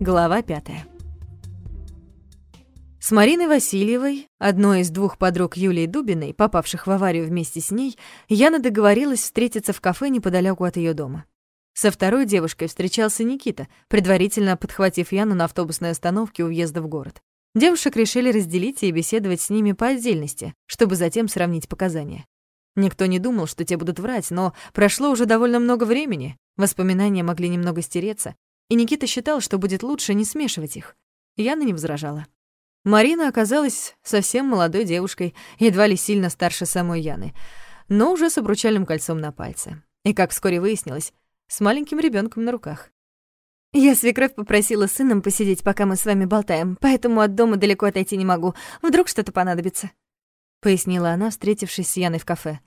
Глава пятая. С Мариной Васильевой, одной из двух подруг Юлии Дубиной, попавших в аварию вместе с ней, Яна договорилась встретиться в кафе неподалеку от ее дома. Со второй девушкой встречался Никита, предварительно подхватив Яну на автобусной остановке у въезда в город. Девушек решили разделить и беседовать с ними по отдельности, чтобы затем сравнить показания. Никто не думал, что те будут врать, но прошло уже довольно много времени, воспоминания могли немного стереться, и Никита считал, что будет лучше не смешивать их. Яна не возражала. Марина оказалась совсем молодой девушкой, едва ли сильно старше самой Яны, но уже с обручальным кольцом на пальце. И, как вскоре выяснилось, с маленьким ребенком на руках. «Я свекровь попросила сыном посидеть, пока мы с вами болтаем, поэтому от дома далеко отойти не могу. Вдруг что-то понадобится», — пояснила она, встретившись с Яной в кафе.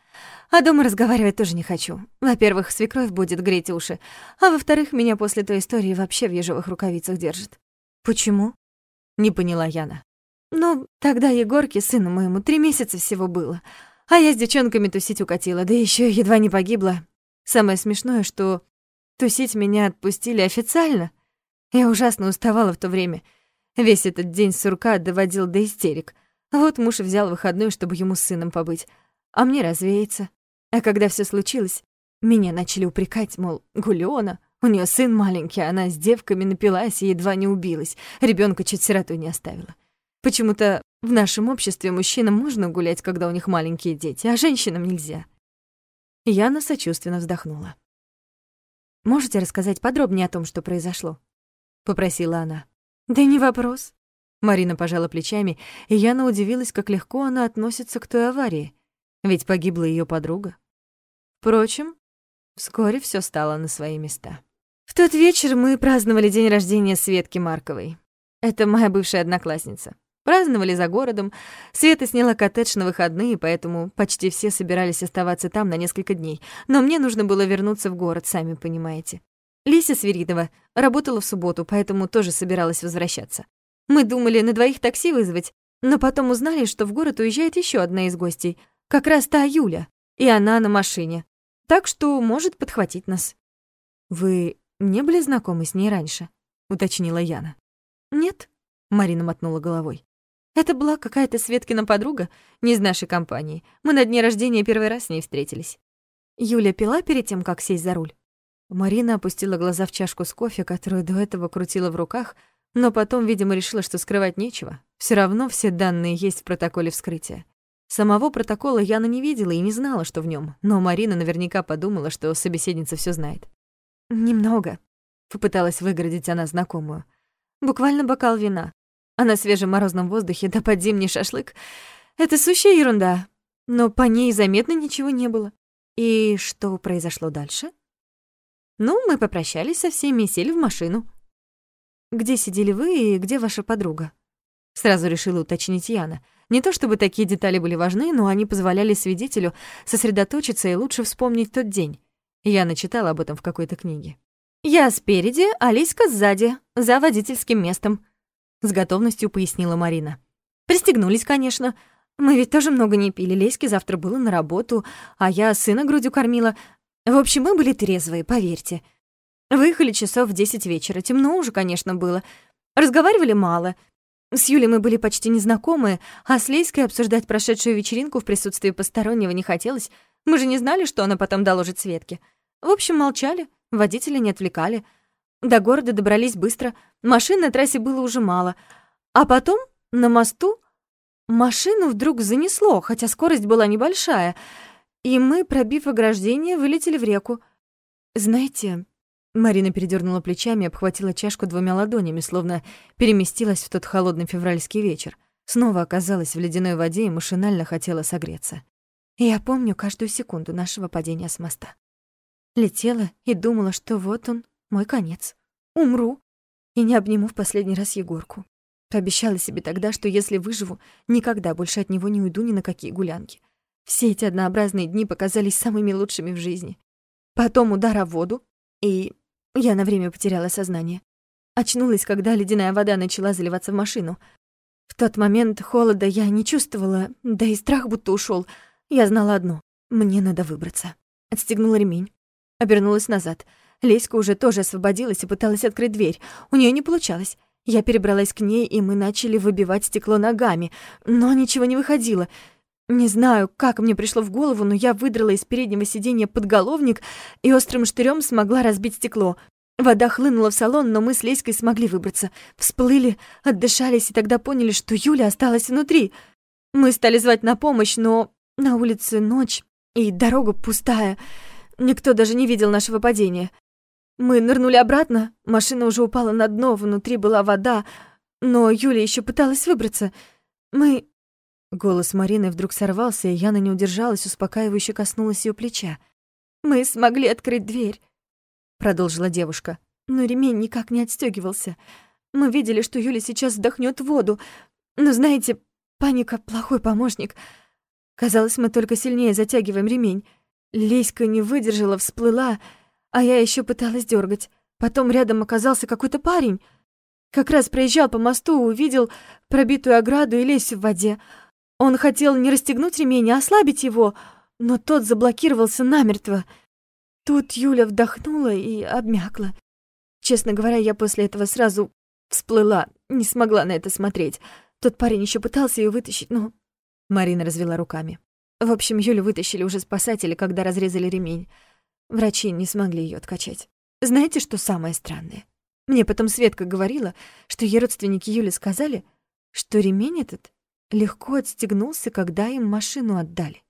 «А дома разговаривать тоже не хочу. Во-первых, свекровь будет греть уши, а во-вторых, меня после той истории вообще в ежовых рукавицах держит». «Почему?» — не поняла Яна. Ну, тогда Егорке, сыну моему, три месяца всего было. А я с девчонками тусить укатила, да еще едва не погибла. Самое смешное, что тусить меня отпустили официально. Я ужасно уставала в то время. Весь этот день сурка доводил до истерик. Вот муж взял выходной, чтобы ему с сыном побыть, а мне развеяться. А когда все случилось, меня начали упрекать, мол, Гулёна, у нее сын маленький, она с девками напилась и едва не убилась, ребенка чуть сироту не оставила. Почему-то в нашем обществе мужчинам можно гулять, когда у них маленькие дети, а женщинам нельзя. Яна сочувственно вздохнула. «Можете рассказать подробнее о том, что произошло?» — попросила она. «Да не вопрос». Марина пожала плечами, и Яна удивилась, как легко она относится к той аварии, ведь погибла ее подруга. Впрочем, вскоре все стало на свои места. В тот вечер мы праздновали день рождения Светки Марковой. Это моя бывшая одноклассница. Праздновали за городом. Света сняла коттедж на выходные, поэтому почти все собирались оставаться там на несколько дней. Но мне нужно было вернуться в город, сами понимаете. Лися Свиридова работала в субботу, поэтому тоже собиралась возвращаться. Мы думали на двоих такси вызвать, но потом узнали, что в город уезжает еще одна из гостей, как раз та Юля, и она на машине. Так что может подхватить нас. «Вы не были знакомы с ней раньше?» — уточнила Яна. «Нет», — Марина мотнула головой. Это была какая-то Светкина подруга, не из нашей компании. Мы на дне рождения первый раз с ней встретились. Юля пила перед тем, как сесть за руль. Марина опустила глаза в чашку с кофе, которую до этого крутила в руках, но потом, видимо, решила, что скрывать нечего. Все равно все данные есть в протоколе вскрытия. Самого протокола Яна не видела и не знала, что в нем, но Марина наверняка подумала, что собеседница все знает. «Немного», — попыталась выгородить она знакомую. «Буквально бокал вина а на свежем морозном воздухе да под зимний шашлык — это сущая ерунда. Но по ней заметно ничего не было. И что произошло дальше? Ну, мы попрощались со всеми и сели в машину. Где сидели вы и где ваша подруга? Сразу решила уточнить Яна. Не то чтобы такие детали были важны, но они позволяли свидетелю сосредоточиться и лучше вспомнить тот день. Я читала об этом в какой-то книге. «Я спереди, а Лиська сзади, за водительским местом», с готовностью пояснила Марина. Пристегнулись, конечно. Мы ведь тоже много не пили. Леське завтра было на работу, а я сына грудью кормила. В общем, мы были трезвые, поверьте. Выехали часов в десять вечера. Темно уже, конечно, было. Разговаривали мало. С Юлей мы были почти незнакомые, а с Лейской обсуждать прошедшую вечеринку в присутствии постороннего не хотелось. Мы же не знали, что она потом доложит Светке. В общем, молчали, водителя не отвлекали — до города добрались быстро, машин на трассе было уже мало. А потом на мосту машину вдруг занесло, хотя скорость была небольшая, и мы, пробив ограждение, вылетели в реку. Знаете, Марина передернула плечами и обхватила чашку двумя ладонями, словно переместилась в тот холодный февральский вечер. Снова оказалась в ледяной воде и машинально хотела согреться. Я помню каждую секунду нашего падения с моста. Летела и думала, что вот он, мой конец. Умру и не обниму в последний раз Егорку. Пообещала себе тогда, что если выживу, никогда больше от него не уйду ни на какие гулянки. Все эти однообразные дни показались самыми лучшими в жизни. Потом удар о воду, и я на время потеряла сознание. Очнулась, когда ледяная вода начала заливаться в машину. В тот момент холода я не чувствовала, да и страх будто ушел. Я знала одно — мне надо выбраться. Отстегнула ремень, обернулась назад — Леська уже тоже освободилась и пыталась открыть дверь. У нее не получалось. Я перебралась к ней, и мы начали выбивать стекло ногами, но ничего не выходило. Не знаю, как мне пришло в голову, но я выдрала из переднего сиденья подголовник и острым штырем смогла разбить стекло. Вода хлынула в салон, но мы с Леськой смогли выбраться. Всплыли, отдышались и тогда поняли, что Юля осталась внутри. Мы стали звать на помощь, но на улице ночь и дорога пустая. Никто даже не видел нашего падения. Мы нырнули обратно, машина уже упала на дно, внутри была вода, но Юля еще пыталась выбраться. Мы Голос Марины вдруг сорвался, и Яна не удержалась, успокаивающе коснулась ее плеча. «Мы смогли открыть дверь», — продолжила девушка. «Но ремень никак не отстегивался. Мы видели, что Юля сейчас вдохнет воду. Но знаете, паника — плохой помощник. Казалось, мы только сильнее затягиваем ремень. Леська не выдержала, всплыла, а я еще пыталась дергать. Потом рядом оказался какой-то парень. Как раз проезжал по мосту, увидел пробитую ограду и лезь в воде. Он хотел не расстегнуть ремень, а ослабить его, но тот заблокировался намертво. Тут Юля вдохнула и обмякла. Честно говоря, я после этого сразу всплыла, не смогла на это смотреть. Тот парень еще пытался ее вытащить, но... Марина развела руками. В общем, Юлю вытащили уже спасатели, когда разрезали ремень. Врачи не смогли ее откачать. Знаете, что самое странное? Мне потом Светка говорила, что ей родственники Юли сказали, что ремень этот легко отстегнулся, когда им машину отдали.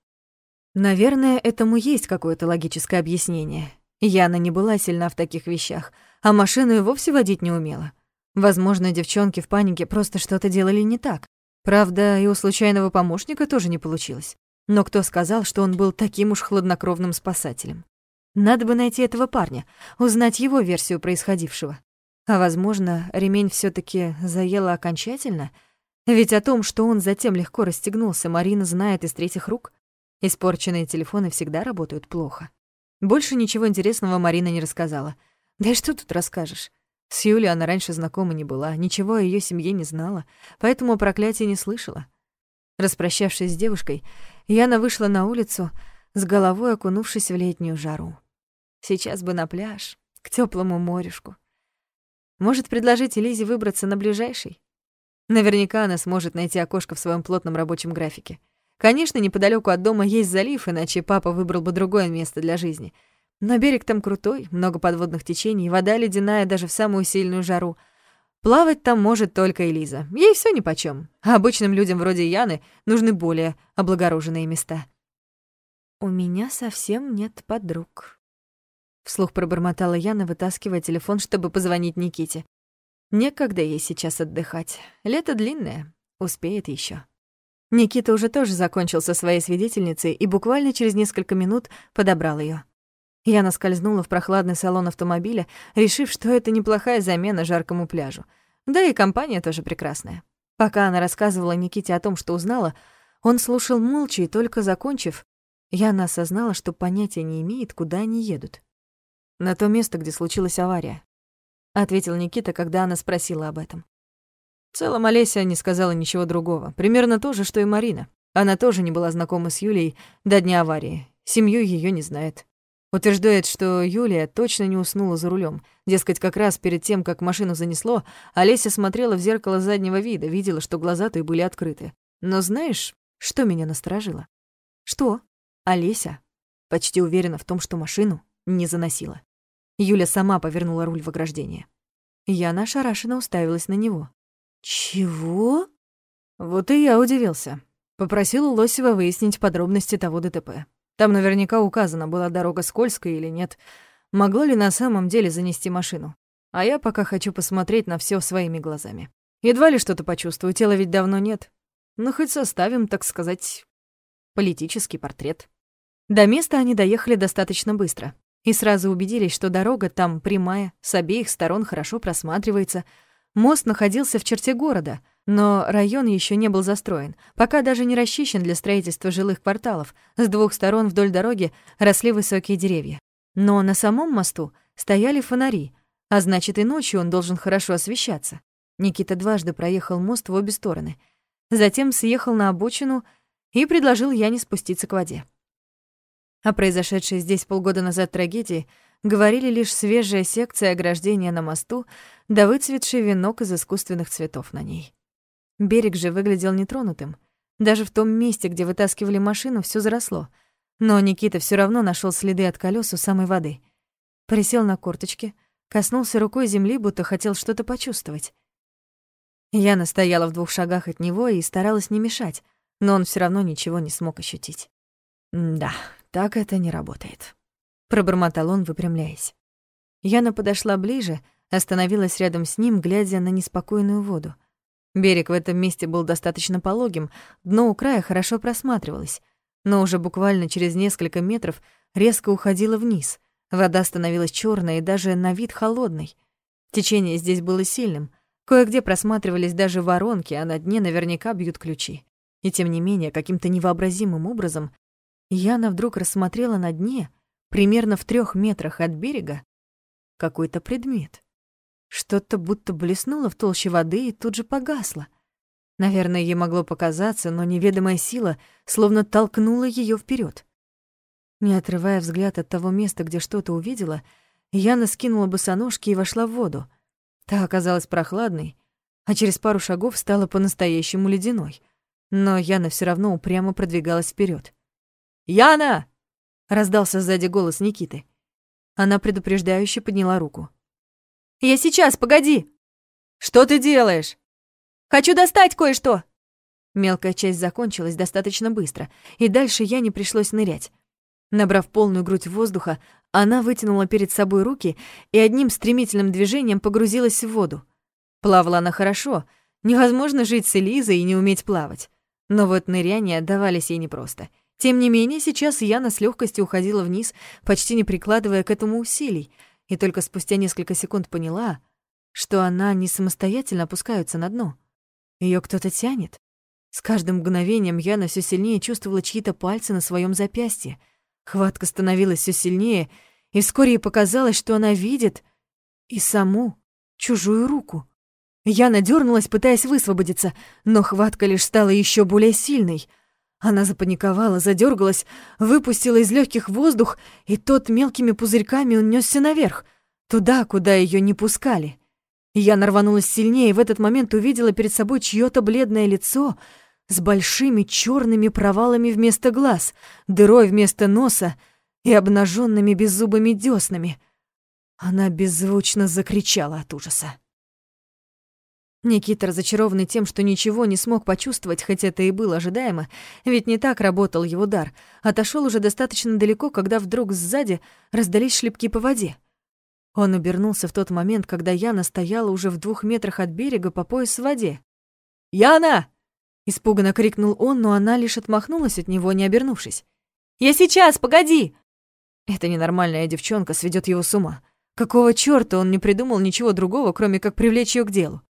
Наверное, этому есть какое-то логическое объяснение. Яна не была сильна в таких вещах, а машину и вовсе водить не умела. Возможно, девчонки в панике просто что-то делали не так. Правда, и у случайного помощника тоже не получилось. Но кто сказал, что он был таким уж хладнокровным спасателем? Надо бы найти этого парня, узнать его версию происходившего. А возможно, ремень все таки заело окончательно — ведь о том, что он затем легко расстегнулся, Марина знает из третьих рук. Испорченные телефоны всегда работают плохо. Больше ничего интересного Марина не рассказала. Да и что тут расскажешь? С Юлей она раньше знакома не была, ничего о ее семье не знала, поэтому проклятия не слышала. Распрощавшись с девушкой, Яна вышла на улицу, с головой окунувшись в летнюю жару. Сейчас бы на пляж, к теплому морюшку. Может, предложить Лизе выбраться на ближайший? Наверняка она сможет найти окошко в своем плотном рабочем графике. Конечно, неподалеку от дома есть залив, иначе папа выбрал бы другое место для жизни. Но берег там крутой, много подводных течений, вода ледяная даже в самую сильную жару. Плавать там может только Элиза. Ей все нипочём. А обычным людям вроде Яны нужны более облагороженные места. «У меня совсем нет подруг», — вслух пробормотала Яна, вытаскивая телефон, чтобы позвонить Никите. Некогда ей сейчас отдыхать. Лето длинное, успеет еще. Никита уже тоже закончил со своей свидетельницей и буквально через несколько минут подобрал ее. Я наскользнула в прохладный салон автомобиля, решив, что это неплохая замена жаркому пляжу. Да и компания тоже прекрасная. Пока она рассказывала Никите о том, что узнала, он слушал молча и только закончив, Яна осознала, что понятия не имеет, куда они едут. На то место, где случилась авария ответил Никита, когда она спросила об этом. В целом Олеся не сказала ничего другого. Примерно то же, что и Марина. Она тоже не была знакома с Юлей до дня аварии. Семью ее не знает. Утверждает, что Юлия точно не уснула за рулем. Дескать, как раз перед тем, как машину занесло, Олеся смотрела в зеркало заднего вида, видела, что глаза той были открыты. Но знаешь, что меня насторожило? Что? Олеся почти уверена в том, что машину не заносила. Юля сама повернула руль в ограждение. Я ошарашенно уставилась на него. «Чего?» Вот и я удивился. Попросил у Лосева выяснить подробности того ДТП. Там наверняка указано, была дорога скользкая или нет. Могло ли на самом деле занести машину? А я пока хочу посмотреть на все своими глазами. Едва ли что-то почувствую, тела ведь давно нет. Ну, хоть составим, так сказать, политический портрет. До места они доехали достаточно быстро и сразу убедились, что дорога там прямая, с обеих сторон хорошо просматривается. Мост находился в черте города, но район еще не был застроен, пока даже не расчищен для строительства жилых кварталов. С двух сторон вдоль дороги росли высокие деревья. Но на самом мосту стояли фонари, а значит и ночью он должен хорошо освещаться. Никита дважды проехал мост в обе стороны, затем съехал на обочину и предложил Яне спуститься к воде. О произошедшей здесь полгода назад трагедии говорили лишь свежая секция ограждения на мосту да выцветший венок из искусственных цветов на ней. Берег же выглядел нетронутым. Даже в том месте, где вытаскивали машину, все заросло. Но Никита все равно нашел следы от колес у самой воды. Присел на корточки, коснулся рукой земли, будто хотел что-то почувствовать. Я стояла в двух шагах от него и старалась не мешать, но он все равно ничего не смог ощутить. «Да, так это не работает», — пробормотал он, выпрямляясь. Яна подошла ближе, остановилась рядом с ним, глядя на неспокойную воду. Берег в этом месте был достаточно пологим, дно у края хорошо просматривалось, но уже буквально через несколько метров резко уходило вниз. Вода становилась черной и даже на вид холодной. Течение здесь было сильным, Кое-где просматривались даже воронки, а на дне наверняка бьют ключи. И тем не менее, каким-то невообразимым образом Яна вдруг рассмотрела на дне, примерно в трех метрах от берега, какой-то предмет. Что-то будто блеснуло в толще воды и тут же погасло. Наверное, ей могло показаться, но неведомая сила словно толкнула ее вперед. Не отрывая взгляд от того места, где что-то увидела, Яна скинула босоножки и вошла в воду — Та оказалась прохладной, а через пару шагов стала по-настоящему ледяной. Но Яна все равно упрямо продвигалась вперед. «Яна!» — раздался сзади голос Никиты. Она предупреждающе подняла руку. «Я сейчас, погоди!» «Что ты делаешь?» «Хочу достать кое-что!» Мелкая часть закончилась достаточно быстро, и дальше я не пришлось нырять. Набрав полную грудь воздуха, она вытянула перед собой руки и одним стремительным движением погрузилась в воду. Плавала она хорошо. Невозможно жить с Элизой и не уметь плавать. Но вот ныряния давались ей непросто. Тем не менее, сейчас Яна с легкостью уходила вниз, почти не прикладывая к этому усилий, и только спустя несколько секунд поняла, что она не самостоятельно опускается на дно. Ее кто-то тянет. С каждым мгновением Яна все сильнее чувствовала чьи-то пальцы на своем запястье — Хватка становилась все сильнее, и вскоре ей показалось, что она видит и саму чужую руку. Я надернулась, пытаясь высвободиться, но хватка лишь стала еще более сильной. Она запаниковала, задергалась, выпустила из легких воздух, и тот мелкими пузырьками унесся наверх, туда, куда ее не пускали. Я нарванулась сильнее и в этот момент увидела перед собой чье-то бледное лицо — с большими черными провалами вместо глаз, дырой вместо носа и обнаженными беззубыми деснами. Она беззвучно закричала от ужаса. Никита, разочарованный тем, что ничего не смог почувствовать, хоть это и было ожидаемо, ведь не так работал его дар, отошел уже достаточно далеко, когда вдруг сзади раздались шлепки по воде. Он обернулся в тот момент, когда Яна стояла уже в двух метрах от берега по пояс в воде. «Яна!» Испуганно крикнул он, но она лишь отмахнулась от него, не обернувшись. «Я сейчас, погоди!» Эта ненормальная девчонка сведет его с ума. Какого чёрта он не придумал ничего другого, кроме как привлечь ее к делу?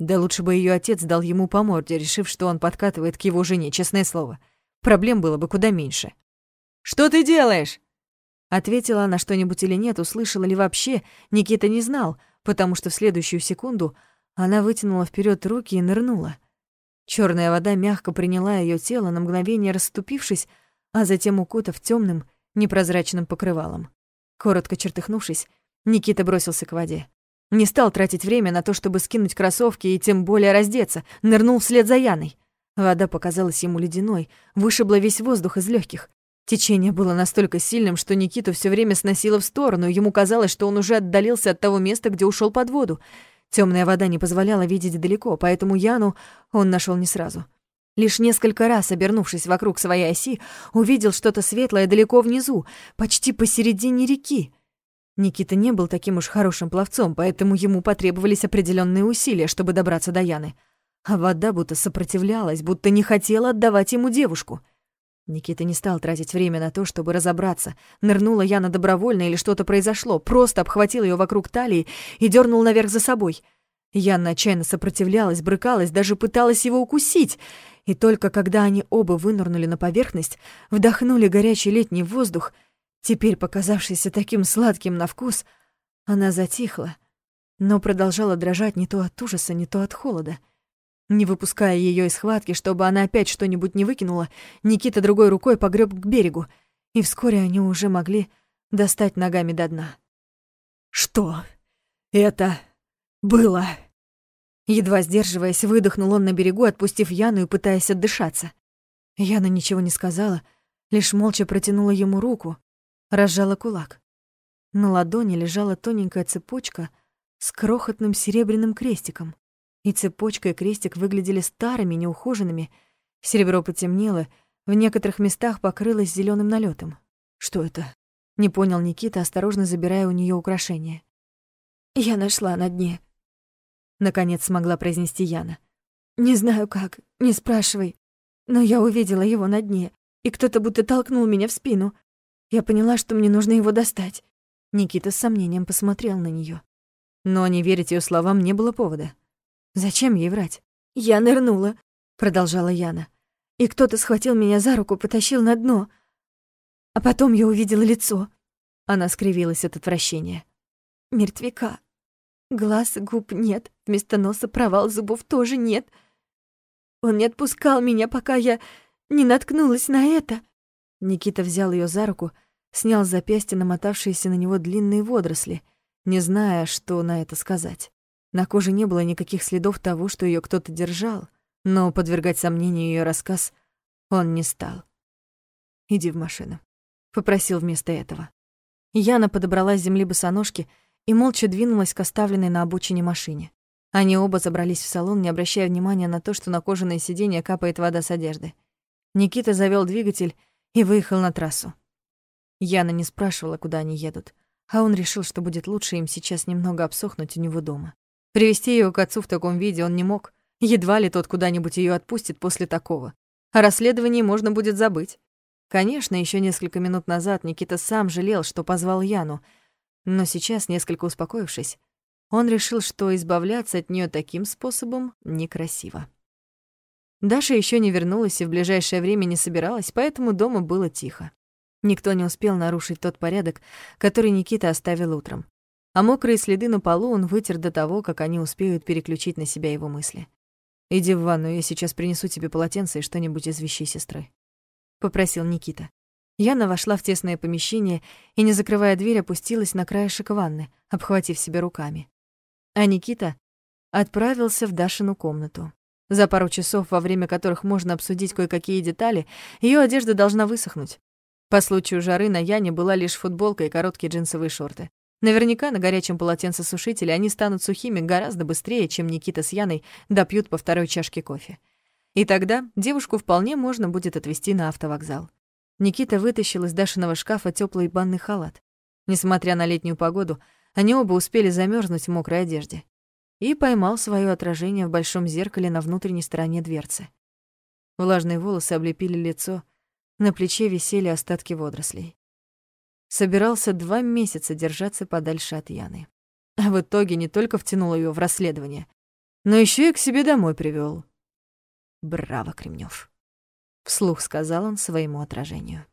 Да лучше бы ее отец дал ему по морде, решив, что он подкатывает к его жене, честное слово. Проблем было бы куда меньше. «Что ты делаешь?» Ответила она что-нибудь или нет, услышала ли вообще, Никита не знал, потому что в следующую секунду она вытянула вперед руки и нырнула. Черная вода мягко приняла ее тело, на мгновение расступившись, а затем укутав темным, непрозрачным покрывалом. Коротко чертыхнувшись, Никита бросился к воде. Не стал тратить время на то, чтобы скинуть кроссовки и тем более раздеться, нырнул вслед за Яной. Вода показалась ему ледяной, вышибла весь воздух из легких. Течение было настолько сильным, что Никиту все время сносило в сторону, ему казалось, что он уже отдалился от того места, где ушел под воду. Темная вода не позволяла видеть далеко, поэтому Яну он нашел не сразу. Лишь несколько раз, обернувшись вокруг своей оси, увидел что-то светлое далеко внизу, почти посередине реки. Никита не был таким уж хорошим пловцом, поэтому ему потребовались определенные усилия, чтобы добраться до Яны. А вода будто сопротивлялась, будто не хотела отдавать ему девушку. Никита не стал тратить время на то, чтобы разобраться, нырнула Яна добровольно или что-то произошло, просто обхватил ее вокруг талии и дернул наверх за собой. Яна отчаянно сопротивлялась, брыкалась, даже пыталась его укусить. И только когда они оба вынырнули на поверхность, вдохнули горячий летний воздух, теперь показавшийся таким сладким на вкус, она затихла, но продолжала дрожать не то от ужаса, не то от холода — не выпуская ее из схватки, чтобы она опять что-нибудь не выкинула, Никита другой рукой погреб к берегу, и вскоре они уже могли достать ногами до дна. Что это было?» Едва сдерживаясь, выдохнул он на берегу, отпустив Яну и пытаясь отдышаться. Яна ничего не сказала, лишь молча протянула ему руку, разжала кулак. На ладони лежала тоненькая цепочка с крохотным серебряным крестиком. И цепочка и крестик выглядели старыми, неухоженными. Серебро потемнело, в некоторых местах покрылось зеленым налетом. Что это? Не понял Никита, осторожно забирая у нее украшение. Я нашла на дне. Наконец смогла произнести Яна. Не знаю как, не спрашивай. Но я увидела его на дне, и кто-то будто толкнул меня в спину. Я поняла, что мне нужно его достать. Никита с сомнением посмотрел на нее. Но не верить ее словам не было повода. Зачем ей врать? «Я нырнула», — продолжала Яна. «И кто-то схватил меня за руку, потащил на дно. А потом я увидела лицо». Она скривилась от отвращения. «Мертвяка. Глаз, губ нет, вместо носа провал зубов тоже нет. Он не отпускал меня, пока я не наткнулась на это». Никита взял ее за руку, — снял с запястья намотавшиеся на него длинные водоросли, не зная, что на это сказать. На коже не было никаких следов того, что ее кто-то держал, но подвергать сомнению ее рассказ он не стал. «Иди в машину», — попросил вместо этого. Яна подобрала с земли босоножки и молча двинулась к оставленной на обочине машине. Они оба забрались в салон, не обращая внимания на то, что на кожаное сиденье капает вода с одежды. Никита завёл двигатель и выехал на трассу. Яна не спрашивала, куда они едут, а он решил, что будет лучше им сейчас немного обсохнуть у него дома. Привести ее к отцу в таком виде он не мог. Едва ли тот куда-нибудь ее отпустит после такого. О расследовании можно будет забыть. Конечно, еще несколько минут назад Никита сам жалел, что позвал Яну, но сейчас, несколько успокоившись, он решил, что избавляться от нее таким способом некрасиво. Даша еще не вернулась и в ближайшее время не собиралась, поэтому дома было тихо. Никто не успел нарушить тот порядок, который Никита оставил утром. А мокрые следы на полу он вытер до того, как они успеют переключить на себя его мысли. «Иди в ванну, я сейчас принесу тебе полотенце и что-нибудь из вещей сестры», — попросил Никита. Яна вошла в тесное помещение и, не закрывая дверь, опустилась на краешек ванны, обхватив себя руками. А Никита отправился в Дашину комнату. За пару часов, во время которых можно обсудить кое-какие детали, ее одежда должна высохнуть. По случаю жары на Яне была лишь футболка и короткие джинсовые шорты. Наверняка на горячем полотенцесушителе они станут сухими гораздо быстрее, чем Никита с Яной допьют по второй чашке кофе. И тогда девушку вполне можно будет отвезти на автовокзал. Никита вытащил из Дашиного шкафа теплый банный халат. Несмотря на летнюю погоду, они оба успели замерзнуть в мокрой одежде. И поймал свое отражение в большом зеркале на внутренней стороне дверцы. Влажные волосы облепили лицо, на плече висели остатки водорослей. Собирался два месяца держаться подальше от Яны. А в итоге не только втянул ее в расследование, но еще и к себе домой привел. Браво, Кремнев! Вслух сказал он своему отражению.